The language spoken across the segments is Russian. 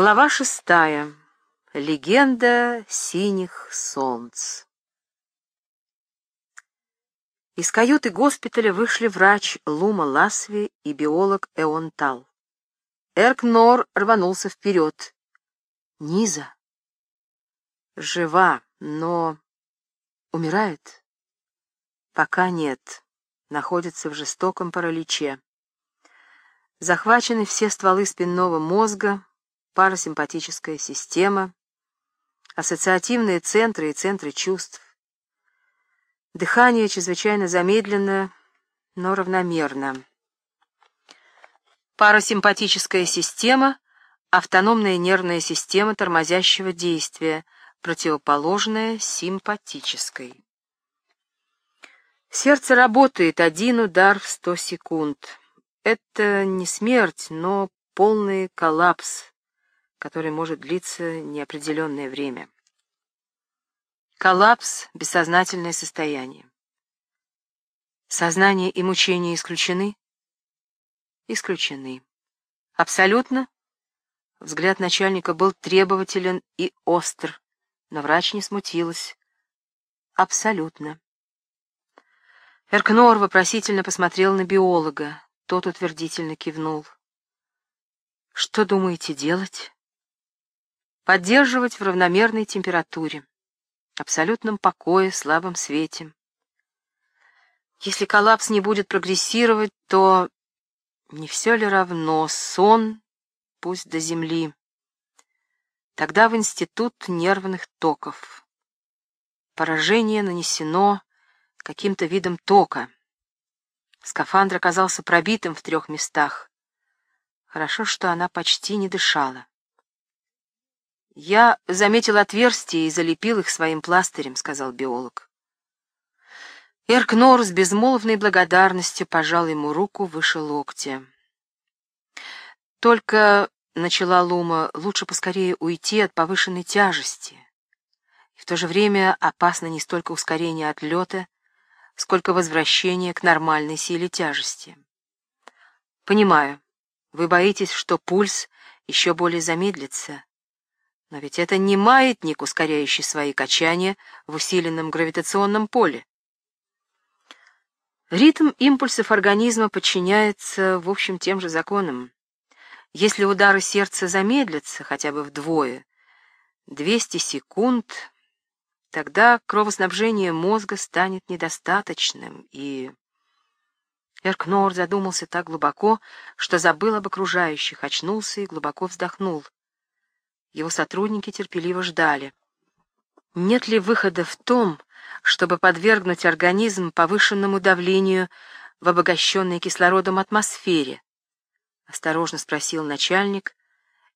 Глава шестая. Легенда синих солнц. Из каюты госпиталя вышли врач Лума Ласви и биолог Эон Тал. Эрк Нор рванулся вперед. Низа. Жива, но... Умирает? Пока нет. Находится в жестоком параличе. Захвачены все стволы спинного мозга, парасимпатическая система, ассоциативные центры и центры чувств. Дыхание чрезвычайно замедленно, но равномерно. Парасимпатическая система — автономная нервная система тормозящего действия, противоположная симпатической. Сердце работает один удар в сто секунд. Это не смерть, но полный коллапс, который может длиться неопределенное время. Коллапс — бессознательное состояние. Сознание и мучения исключены? Исключены. Абсолютно? Взгляд начальника был требователен и остр, но врач не смутилась. Абсолютно. Эркнор вопросительно посмотрел на биолога. Тот утвердительно кивнул. «Что думаете делать?» Поддерживать в равномерной температуре, абсолютном покое, слабом свете. Если коллапс не будет прогрессировать, то не все ли равно сон, пусть до земли. Тогда в институт нервных токов. Поражение нанесено каким-то видом тока. Скафандр оказался пробитым в трех местах. Хорошо, что она почти не дышала. «Я заметил отверстия и залепил их своим пластырем», — сказал биолог. Эркнор с безмолвной благодарностью пожал ему руку выше локтя. «Только, — начала Лума, — лучше поскорее уйти от повышенной тяжести. И в то же время опасно не столько ускорение отлета, сколько возвращение к нормальной силе тяжести. Понимаю, вы боитесь, что пульс еще более замедлится, но ведь это не маятник, ускоряющий свои качания в усиленном гравитационном поле. Ритм импульсов организма подчиняется, в общем, тем же законам. Если удары сердца замедлятся хотя бы вдвое, 200 секунд, тогда кровоснабжение мозга станет недостаточным, и... Эркнор задумался так глубоко, что забыл об окружающих, очнулся и глубоко вздохнул. Его сотрудники терпеливо ждали. Нет ли выхода в том, чтобы подвергнуть организм повышенному давлению в обогащенной кислородом атмосфере? Осторожно спросил начальник,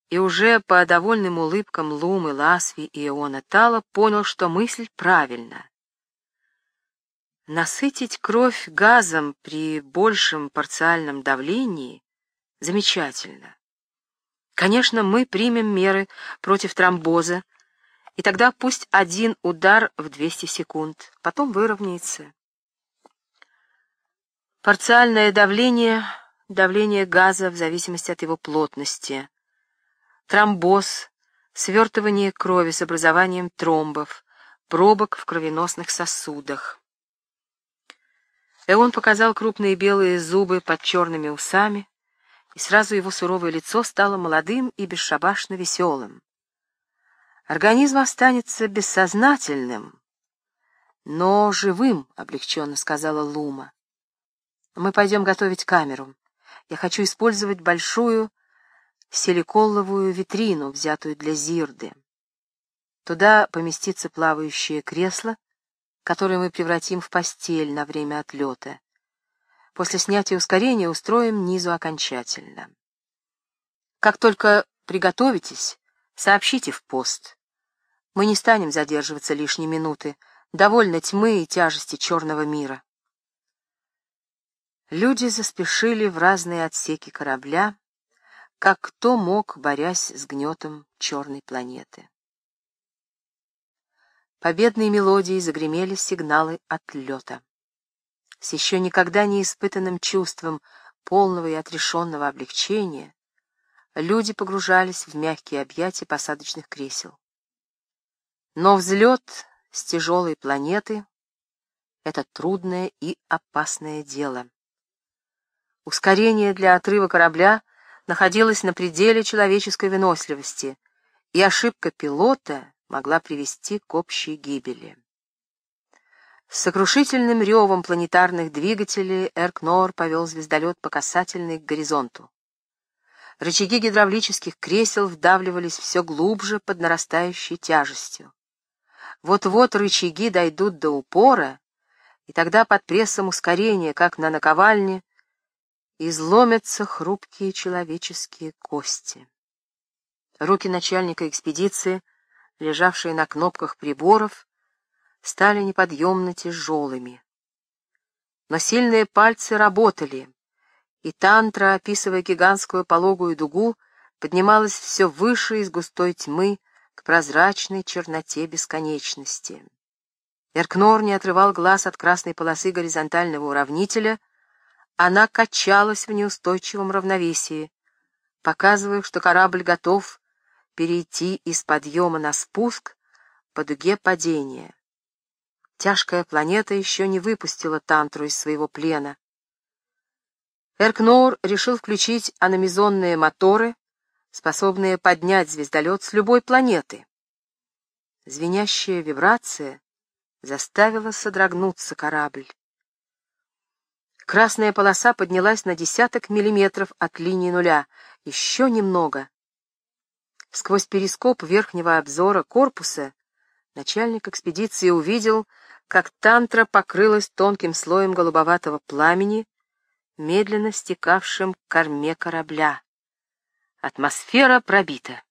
и уже по довольным улыбкам Лумы, Ласви и Иона Тала понял, что мысль правильна. Насытить кровь газом при большем парциальном давлении замечательно. Конечно, мы примем меры против тромбоза, и тогда пусть один удар в 200 секунд, потом выровняется. Парциальное давление — давление газа в зависимости от его плотности. Тромбоз — свертывание крови с образованием тромбов, пробок в кровеносных сосудах. Эон показал крупные белые зубы под черными усами, и сразу его суровое лицо стало молодым и бесшабашно веселым. Организм останется бессознательным, но живым, — облегченно сказала Лума. Мы пойдем готовить камеру. Я хочу использовать большую силиколовую витрину, взятую для Зирды. Туда поместится плавающее кресло, которое мы превратим в постель на время отлета. После снятия ускорения устроим низу окончательно. Как только приготовитесь, сообщите в пост. Мы не станем задерживаться лишние минуты. Довольно тьмы и тяжести черного мира. Люди заспешили в разные отсеки корабля, как кто мог, борясь с гнетом черной планеты. Победные мелодии загремели сигналы отлета с еще никогда не испытанным чувством полного и отрешенного облегчения, люди погружались в мягкие объятия посадочных кресел. Но взлет с тяжелой планеты — это трудное и опасное дело. Ускорение для отрыва корабля находилось на пределе человеческой выносливости, и ошибка пилота могла привести к общей гибели. С сокрушительным ревом планетарных двигателей Эркнор повел звездолет по касательной к горизонту. Рычаги гидравлических кресел вдавливались все глубже под нарастающей тяжестью. Вот-вот рычаги дойдут до упора, и тогда под прессом ускорения, как на наковальне, изломятся хрупкие человеческие кости. Руки начальника экспедиции, лежавшие на кнопках приборов, стали неподъемно тяжелыми. Но сильные пальцы работали, и тантра, описывая гигантскую пологую дугу, поднималась все выше из густой тьмы к прозрачной черноте бесконечности. Эркнор не отрывал глаз от красной полосы горизонтального уравнителя, она качалась в неустойчивом равновесии, показывая, что корабль готов перейти из подъема на спуск по дуге падения. Тяжкая планета еще не выпустила Тантру из своего плена. Эркнор решил включить аномизонные моторы, способные поднять звездолет с любой планеты. Звенящая вибрация заставила содрогнуться корабль. Красная полоса поднялась на десяток миллиметров от линии нуля. Еще немного. Сквозь перископ верхнего обзора корпуса начальник экспедиции увидел, как тантра покрылась тонким слоем голубоватого пламени, медленно стекавшим к корме корабля. Атмосфера пробита.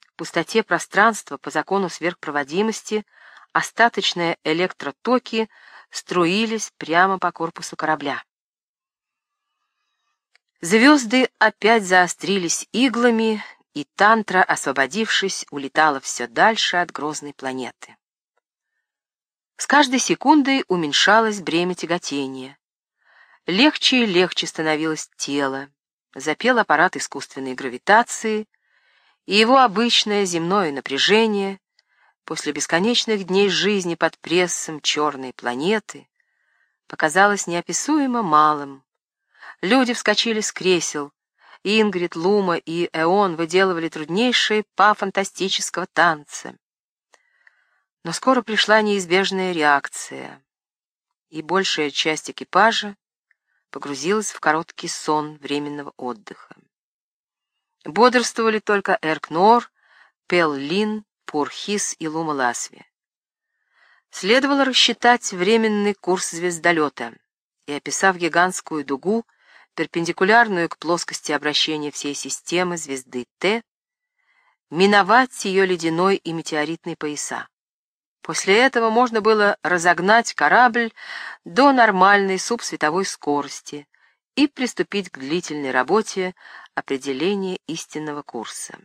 В пустоте пространства по закону сверхпроводимости остаточные электротоки струились прямо по корпусу корабля. Звезды опять заострились иглами, и Тантра, освободившись, улетала все дальше от грозной планеты. С каждой секундой уменьшалось бремя тяготения. Легче и легче становилось тело, запел аппарат искусственной гравитации, и его обычное земное напряжение после бесконечных дней жизни под прессом черной планеты показалось неописуемо малым. Люди вскочили с кресел, Ингрид, Лума и Эон выделывали труднейшие па фантастического танца. Но скоро пришла неизбежная реакция, и большая часть экипажа погрузилась в короткий сон временного отдыха. Бодрствовали только Эркнор, Пеллин, Пурхис и Лума Ласви. Следовало рассчитать временный курс звездолета, и, описав гигантскую дугу, перпендикулярную к плоскости обращения всей системы звезды Т, миновать ее ледяной и метеоритный пояса. После этого можно было разогнать корабль до нормальной субсветовой скорости и приступить к длительной работе определения истинного курса.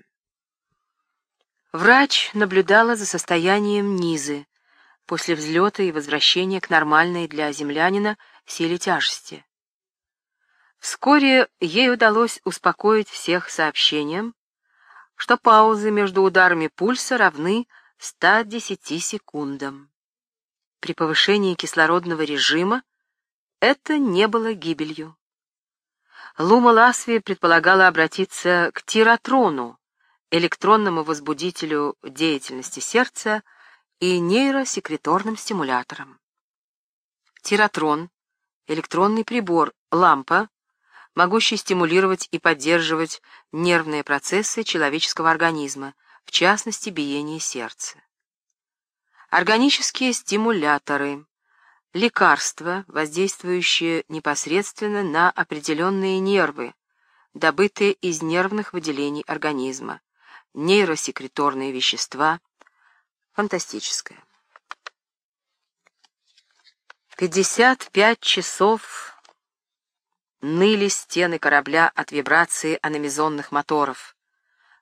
Врач наблюдала за состоянием Низы после взлета и возвращения к нормальной для землянина силе тяжести. Вскоре ей удалось успокоить всех сообщением, что паузы между ударами пульса равны 110 секундам. При повышении кислородного режима это не было гибелью. Лума Ласви предполагала обратиться к тиратрону, электронному возбудителю деятельности сердца и нейросекреторным стимуляторам. Тиратрон — электронный прибор, лампа, могущий стимулировать и поддерживать нервные процессы человеческого организма, в частности биение сердца. Органические стимуляторы – лекарства, воздействующие непосредственно на определенные нервы, добытые из нервных выделений организма, нейросекреторные вещества, фантастическое. 55 часов ныли стены корабля от вибрации аномизонных моторов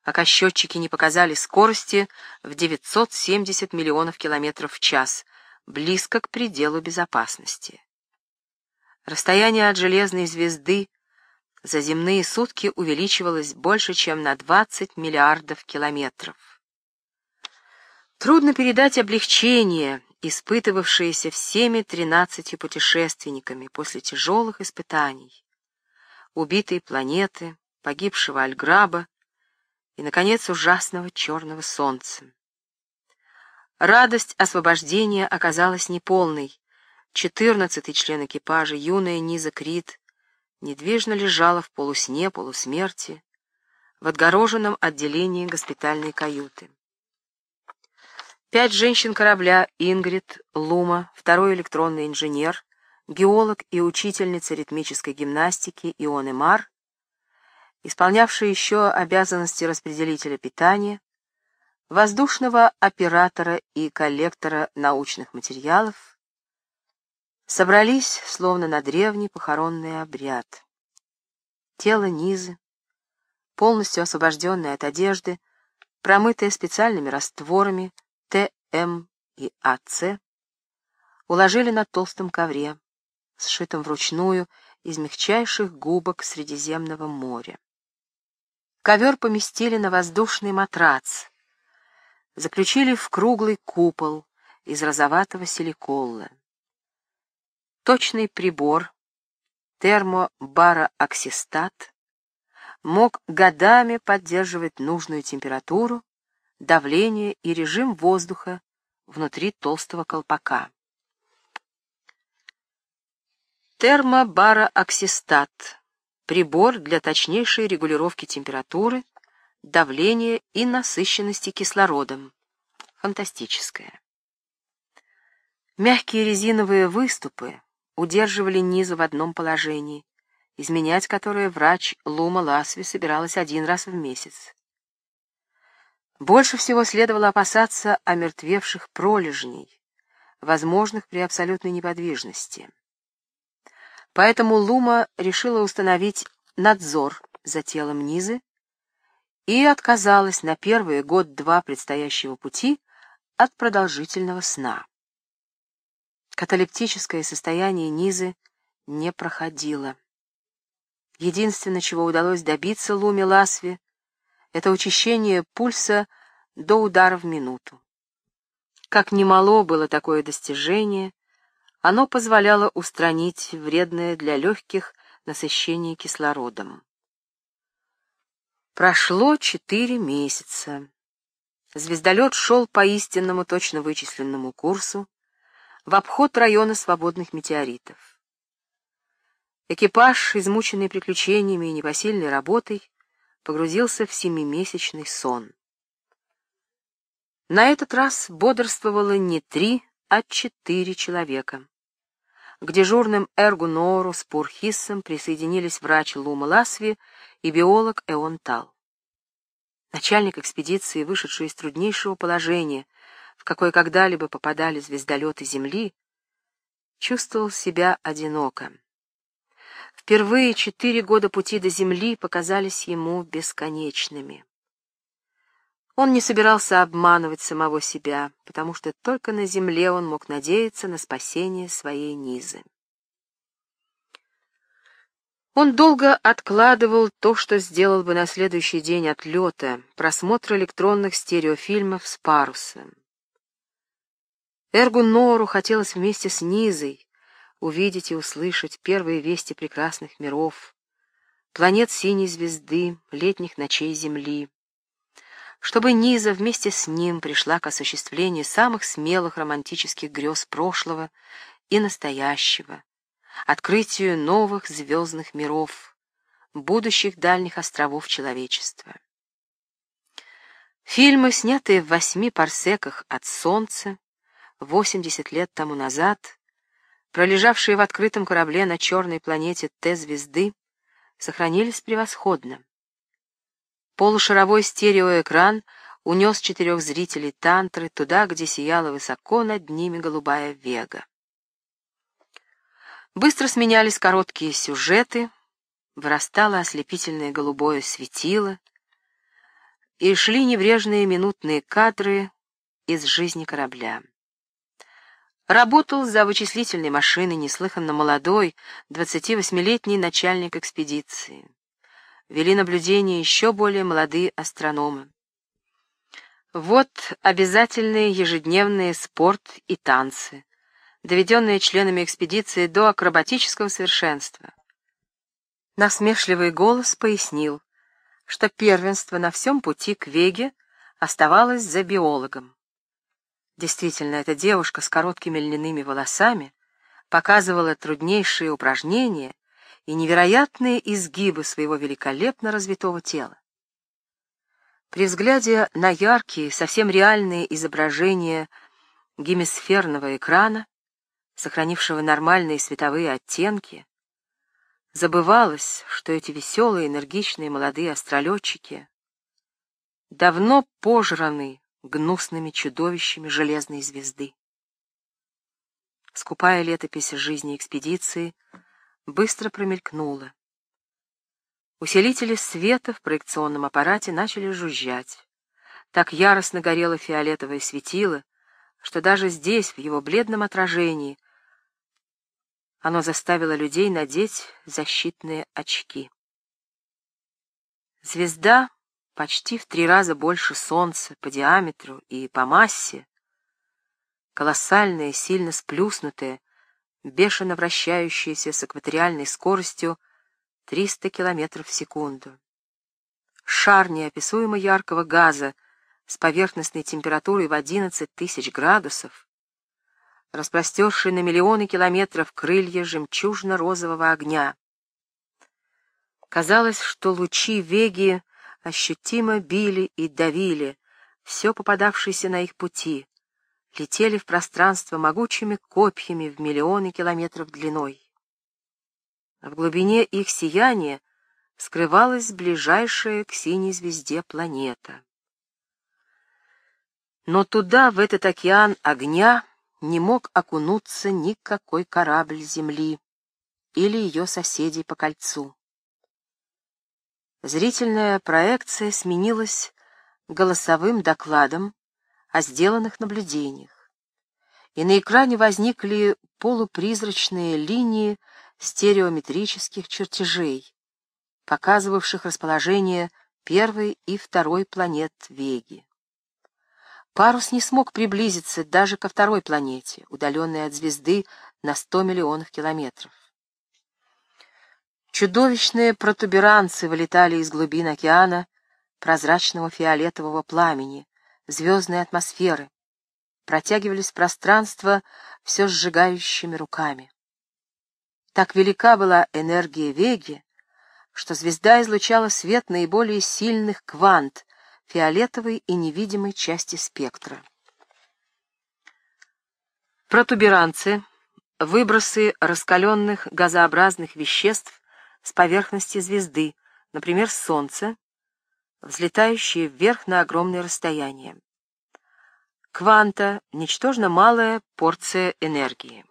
пока счетчики не показали скорости в 970 миллионов километров в час, близко к пределу безопасности. Расстояние от железной звезды за земные сутки увеличивалось больше, чем на 20 миллиардов километров. Трудно передать облегчение, испытывавшееся всеми тринадцатью путешественниками после тяжелых испытаний, убитой планеты, погибшего Альграба и, наконец, ужасного черного солнца. Радость освобождения оказалась неполной. Четырнадцатый член экипажа, юная Низа Крит, недвижно лежала в полусне, полусмерти, в отгороженном отделении госпитальной каюты. Пять женщин корабля Ингрид, Лума, второй электронный инженер, геолог и учительница ритмической гимнастики Ионы Мар, исполнявшие еще обязанности распределителя питания, воздушного оператора и коллектора научных материалов, собрались, словно на древний похоронный обряд. Тело Низы, полностью освобожденное от одежды, промытое специальными растворами, ТМ и АЦ, уложили на толстом ковре, сшитом вручную из мягчайших губок Средиземного моря. Ковер поместили на воздушный матрац, заключили в круглый купол из розоватого силикола. Точный прибор, термобарооксистат, мог годами поддерживать нужную температуру давление и режим воздуха внутри толстого колпака. Термобарооксистат — прибор для точнейшей регулировки температуры, давления и насыщенности кислородом. Фантастическое. Мягкие резиновые выступы удерживали низу в одном положении, изменять которое врач Лума Ласви собиралась один раз в месяц. Больше всего следовало опасаться омертвевших пролежней, возможных при абсолютной неподвижности. Поэтому Лума решила установить надзор за телом Низы и отказалась на первый год-два предстоящего пути от продолжительного сна. Каталептическое состояние Низы не проходило. Единственное, чего удалось добиться Луме Ласве, это учащение пульса до удара в минуту. Как немало было такое достижение, оно позволяло устранить вредное для легких насыщение кислородом. Прошло четыре месяца. Звездолет шел по истинному точно вычисленному курсу в обход района свободных метеоритов. Экипаж, измученный приключениями и непосильной работой, погрузился в семимесячный сон. На этот раз бодрствовало не три, а четыре человека. К дежурным Эргу Нору с Пурхиссом присоединились врач Лума Ласви и биолог Эон Тал. Начальник экспедиции, вышедший из труднейшего положения, в какое когда-либо попадали звездолеты Земли, чувствовал себя одиноко. Впервые четыре года пути до земли показались ему бесконечными. Он не собирался обманывать самого себя, потому что только на земле он мог надеяться на спасение своей низы. Он долго откладывал то, что сделал бы на следующий день отлета, просмотр электронных стереофильмов с парусом. Эргу Нору хотелось вместе с Низой увидеть и услышать первые вести прекрасных миров, планет синей звезды, летних ночей Земли, чтобы Низа вместе с ним пришла к осуществлению самых смелых романтических грез прошлого и настоящего, открытию новых звездных миров, будущих дальних островов человечества. Фильмы, снятые в восьми парсеках от Солнца 80 лет тому назад, пролежавшие в открытом корабле на черной планете Т-звезды, сохранились превосходно. Полушаровой стереоэкран унес четырех зрителей тантры туда, где сияла высоко над ними голубая вега. Быстро сменялись короткие сюжеты, вырастало ослепительное голубое светило, и шли небрежные минутные кадры из жизни корабля. Работал за вычислительной машиной неслыханно молодой, 28-летний начальник экспедиции. Вели наблюдение еще более молодые астрономы. Вот обязательные ежедневные спорт и танцы, доведенные членами экспедиции до акробатического совершенства. Насмешливый голос пояснил, что первенство на всем пути к Веге оставалось за биологом. Действительно, эта девушка с короткими льняными волосами показывала труднейшие упражнения и невероятные изгибы своего великолепно развитого тела. При взгляде на яркие, совсем реальные изображения гемисферного экрана, сохранившего нормальные световые оттенки, забывалось, что эти веселые, энергичные молодые астролетчики давно пожраны гнусными чудовищами железной звезды. Скупая летопись жизни экспедиции быстро промелькнула. Усилители света в проекционном аппарате начали жужжать. Так яростно горело фиолетовое светило, что даже здесь, в его бледном отражении, оно заставило людей надеть защитные очки. Звезда, почти в три раза больше Солнца по диаметру и по массе, колоссальная, сильно сплюснутая, бешено вращающаяся с экваториальной скоростью 300 километров в секунду. Шар неописуемо яркого газа с поверхностной температурой в 11 тысяч градусов, распростерший на миллионы километров крылья жемчужно-розового огня. Казалось, что лучи Веги ощутимо били и давили все попадавшееся на их пути, летели в пространство могучими копьями в миллионы километров длиной. В глубине их сияния скрывалась ближайшая к синей звезде планета. Но туда, в этот океан огня, не мог окунуться никакой корабль Земли или ее соседей по кольцу. Зрительная проекция сменилась голосовым докладом о сделанных наблюдениях, и на экране возникли полупризрачные линии стереометрических чертежей, показывавших расположение первой и второй планет Веги. Парус не смог приблизиться даже ко второй планете, удаленной от звезды на 100 миллионов километров. Чудовищные протуберанцы вылетали из глубин океана прозрачного фиолетового пламени, звездной атмосферы, протягивались в пространство все сжигающими руками. Так велика была энергия Веги, что звезда излучала свет наиболее сильных квант фиолетовой и невидимой части спектра. Протуберанцы — выбросы раскаленных газообразных веществ с поверхности звезды, например, Солнца, взлетающие вверх на огромные расстояния. Кванта — ничтожно малая порция энергии.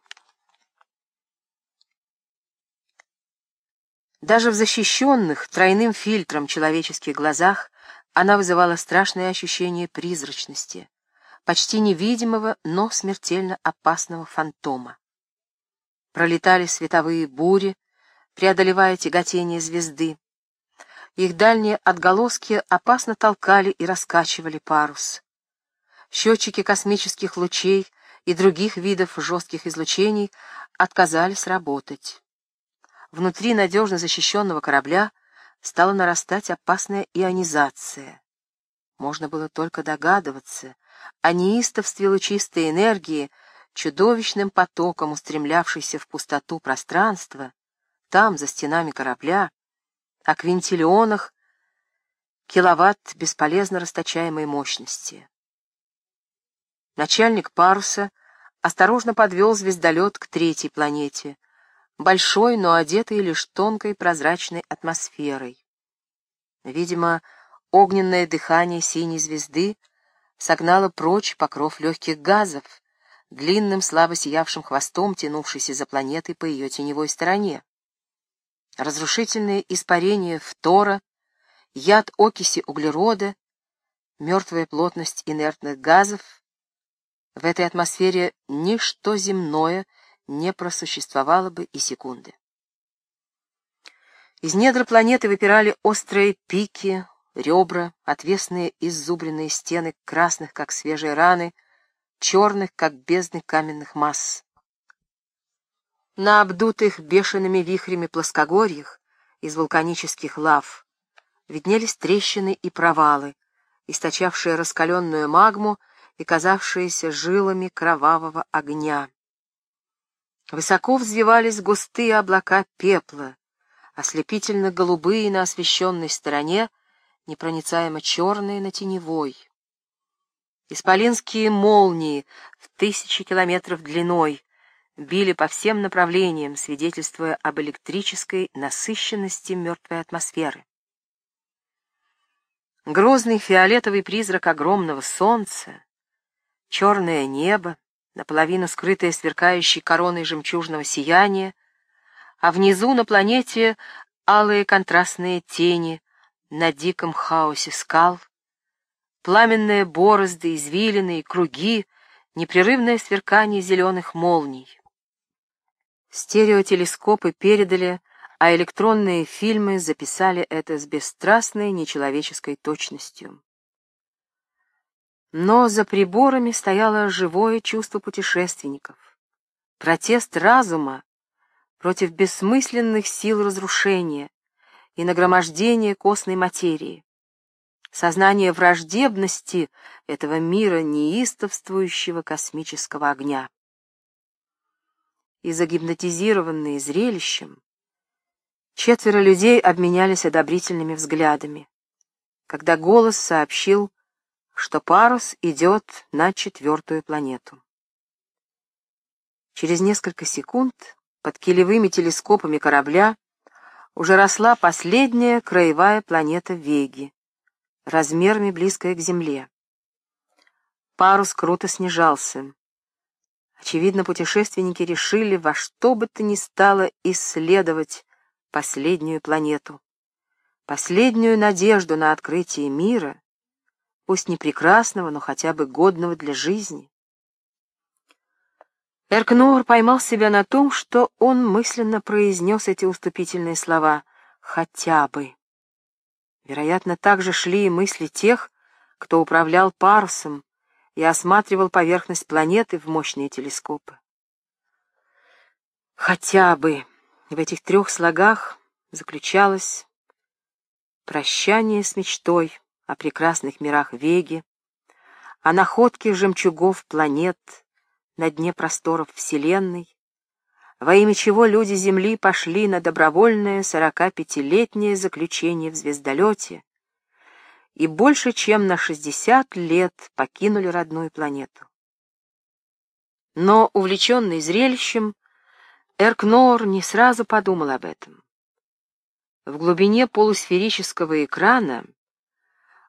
Даже в защищенных тройным фильтром человеческих глазах она вызывала страшное ощущение призрачности, почти невидимого, но смертельно опасного фантома. Пролетали световые бури, преодолевая тяготение звезды. Их дальние отголоски опасно толкали и раскачивали парус. Счетчики космических лучей и других видов жестких излучений отказались работать внутри надежно защищенного корабля стала нарастать опасная ионизация. Можно было только догадываться о неистовстве лучистой энергии, чудовищным потоком устремлявшейся в пустоту пространства, там, за стенами корабля, о квинтиллионах киловатт бесполезно расточаемой мощности. Начальник паруса осторожно подвел звездолет к третьей планете — большой, но одетый лишь тонкой прозрачной атмосферой. Видимо, огненное дыхание синей звезды согнало прочь покров легких газов, длинным слабо сиявшим хвостом, тянувшийся за планетой по ее теневой стороне. Разрушительные испарения фтора, яд окиси углерода, мертвая плотность инертных газов В этой атмосфере ничто земное не просуществовало бы и секунды. Из недр планеты выпирали острые пики, ребра, отвесные иззубренные стены, красных, как свежие раны, черных, как бездны каменных масс. На обдутых бешеными вихрями плоскогорьях из вулканических лав виднелись трещины и провалы, источавшие раскаленную магму и казавшиеся жилами кровавого огня. Высоко взвивались густые облака пепла, ослепительно-голубые на освещенной стороне, непроницаемо черные на теневой. Исполинские молнии в тысячи километров длиной били по всем направлениям, свидетельствуя об электрической насыщенности мертвой атмосферы. Грозный фиолетовый призрак огромного солнца, черное небо, наполовину скрытое сверкающей короной жемчужного сияния, а внизу на планете алые контрастные тени на диком хаосе скал, пламенные борозды, извилины и круги, непрерывное сверкание зеленых молний. Стереотелескопы передали, а электронные фильмы записали это с бесстрастной нечеловеческой точностью. Но за приборами стояло живое чувство путешественников, протест разума против бессмысленных сил разрушения и нагромождения костной материи, сознание враждебности этого мира неистовствующего космического огня. И загипнотизированные зрелищем, четверо людей обменялись одобрительными взглядами, когда голос сообщил, что парус идет на четвертую планету. Через несколько секунд под килевыми телескопами корабля уже росла последняя краевая планета Веги, размерами близкая к Земле. Парус круто снижался. Очевидно, путешественники решили во что бы то ни стало исследовать последнюю планету, последнюю надежду на открытие мира, пусть не прекрасного, но хотя бы годного для жизни. Эркнор поймал себя на том, что он мысленно произнес эти уступительные слова «хотя бы». Вероятно, также шли и мысли тех, кто управлял парусом и осматривал поверхность планеты в мощные телескопы. Хотя бы в этих трех слогах заключалось прощание с мечтой о прекрасных мирах Веги, о находке жемчугов планет — на дне просторов Вселенной, во имя чего люди Земли пошли на добровольное 45-летнее заключение в звездолете и больше чем на 60 лет покинули родную планету. Но, увлеченный зрелищем, Эркнор не сразу подумал об этом. В глубине полусферического экрана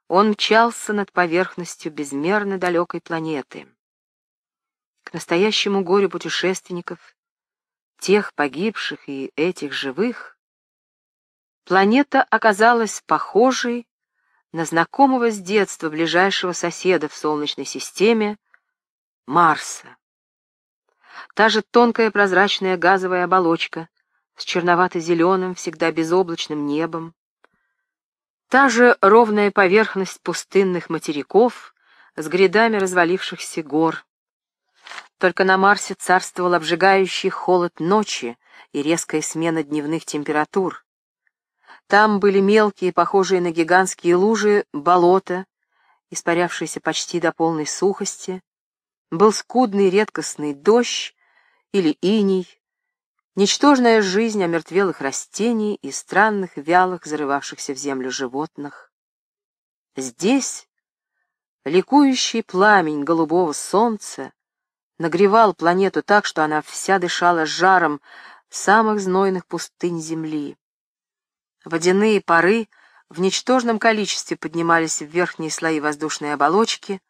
он мчался над поверхностью безмерно далекой планеты к настоящему горю путешественников, тех погибших и этих живых, планета оказалась похожей на знакомого с детства ближайшего соседа в Солнечной системе Марса. Та же тонкая прозрачная газовая оболочка с черновато-зеленым, всегда безоблачным небом, та же ровная поверхность пустынных материков с грядами развалившихся гор, только на Марсе царствовал обжигающий холод ночи и резкая смена дневных температур. Там были мелкие, похожие на гигантские лужи, болота, испарявшиеся почти до полной сухости, был скудный редкостный дождь или иней, ничтожная жизнь омертвелых растений и странных, вялых, зарывавшихся в землю животных. Здесь ликующий пламень голубого солнца нагревал планету так, что она вся дышала жаром самых знойных пустынь Земли. Водяные пары в ничтожном количестве поднимались в верхние слои воздушной оболочки,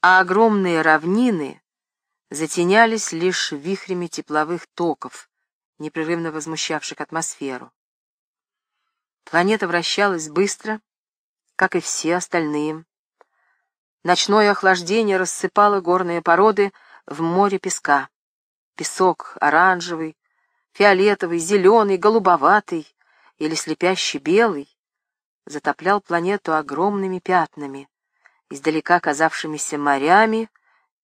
а огромные равнины затенялись лишь вихрями тепловых токов, непрерывно возмущавших атмосферу. Планета вращалась быстро, как и все остальные. Ночное охлаждение рассыпало горные породы в море песка. Песок оранжевый, фиолетовый, зеленый, голубоватый или слепящий белый затоплял планету огромными пятнами, издалека казавшимися морями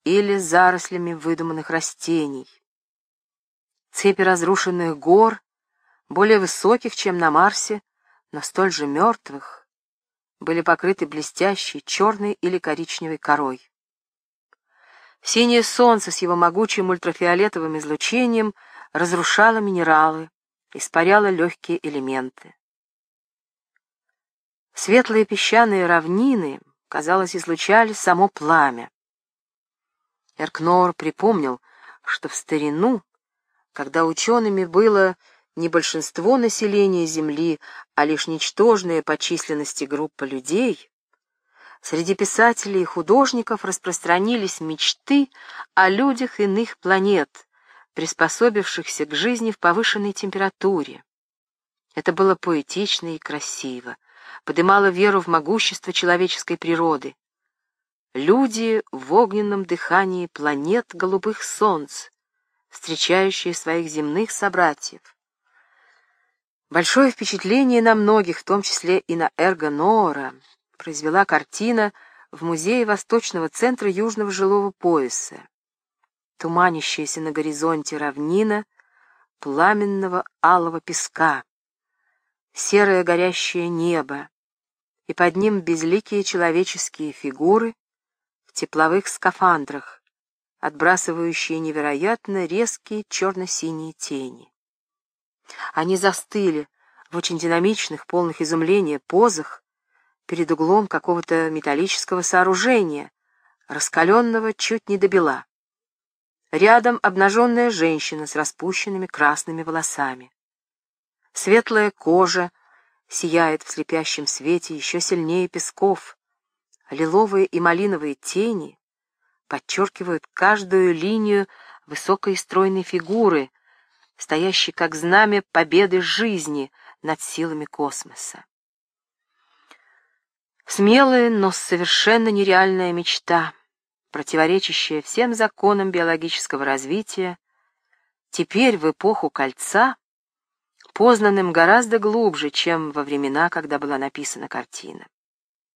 или зарослями выдуманных растений. Цепи разрушенных гор, более высоких, чем на Марсе, но столь же мертвых, были покрыты блестящей черной или коричневой корой. Синее солнце с его могучим ультрафиолетовым излучением разрушало минералы, испаряло легкие элементы. Светлые песчаные равнины, казалось, излучали само пламя. Эркнор припомнил, что в старину, когда учеными было не большинство населения Земли, а лишь ничтожная по численности группа людей, среди писателей и художников распространились мечты о людях иных планет, приспособившихся к жизни в повышенной температуре. Это было поэтично и красиво, подымало веру в могущество человеческой природы. Люди в огненном дыхании планет голубых солнц, встречающие своих земных собратьев. Большое впечатление на многих, в том числе и на Эрго Ноора, произвела картина в Музее Восточного центра Южного жилого пояса. Туманящаяся на горизонте равнина пламенного алого песка, серое горящее небо, и под ним безликие человеческие фигуры в тепловых скафандрах, отбрасывающие невероятно резкие черно-синие тени. Они застыли в очень динамичных, полных изумления позах перед углом какого-то металлического сооружения, раскаленного чуть не до бела. Рядом обнаженная женщина с распущенными красными волосами. Светлая кожа сияет в слепящем свете еще сильнее песков. Лиловые и малиновые тени подчеркивают каждую линию высокой и стройной фигуры, стоящий как знамя победы жизни над силами космоса. Смелая, но совершенно нереальная мечта, противоречащая всем законам биологического развития, теперь в эпоху кольца, познанным гораздо глубже, чем во времена, когда была написана картина.